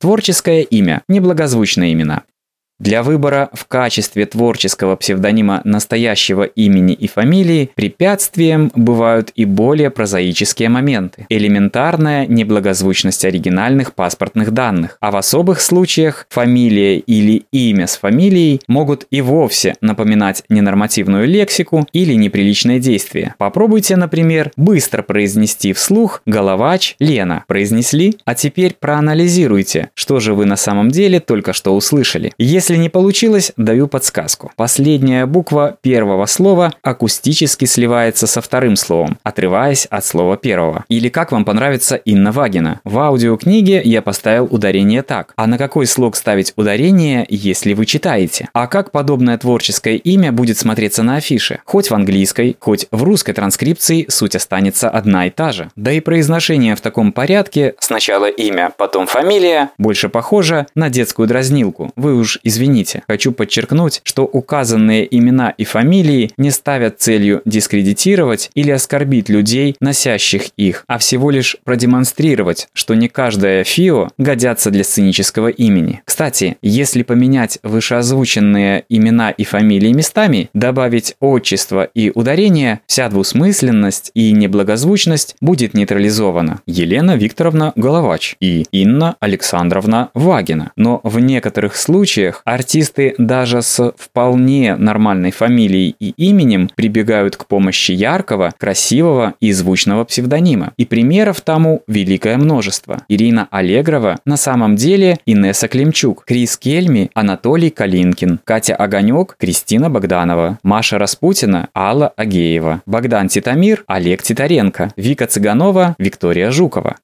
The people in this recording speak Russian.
Творческое имя – неблагозвучные имена. Для выбора в качестве творческого псевдонима настоящего имени и фамилии препятствием бывают и более прозаические моменты. Элементарная неблагозвучность оригинальных паспортных данных. А в особых случаях фамилия или имя с фамилией могут и вовсе напоминать ненормативную лексику или неприличное действие. Попробуйте, например, быстро произнести вслух «Головач Лена». Произнесли? А теперь проанализируйте, что же вы на самом деле только что услышали. Если если не получилось, даю подсказку. Последняя буква первого слова акустически сливается со вторым словом, отрываясь от слова первого. Или как вам понравится Инна Вагина? В аудиокниге я поставил ударение так. А на какой слог ставить ударение, если вы читаете? А как подобное творческое имя будет смотреться на афише? Хоть в английской, хоть в русской транскрипции суть останется одна и та же. Да и произношение в таком порядке, сначала имя, потом фамилия, больше похоже на детскую дразнилку. Вы уж извините извините, хочу подчеркнуть, что указанные имена и фамилии не ставят целью дискредитировать или оскорбить людей, носящих их, а всего лишь продемонстрировать, что не каждое ФИО годятся для сценического имени. Кстати, если поменять вышеозвученные имена и фамилии местами, добавить отчество и ударение, вся двусмысленность и неблагозвучность будет нейтрализована. Елена Викторовна Головач и Инна Александровна Вагина. Но в некоторых случаях Артисты даже с вполне нормальной фамилией и именем прибегают к помощи яркого, красивого и звучного псевдонима. И примеров тому великое множество. Ирина Аллегрова на самом деле Инесса Климчук, Крис Кельми, Анатолий Калинкин, Катя Огонек, Кристина Богданова, Маша Распутина, Алла Агеева, Богдан Титамир, Олег Титаренко, Вика Цыганова, Виктория Жукова.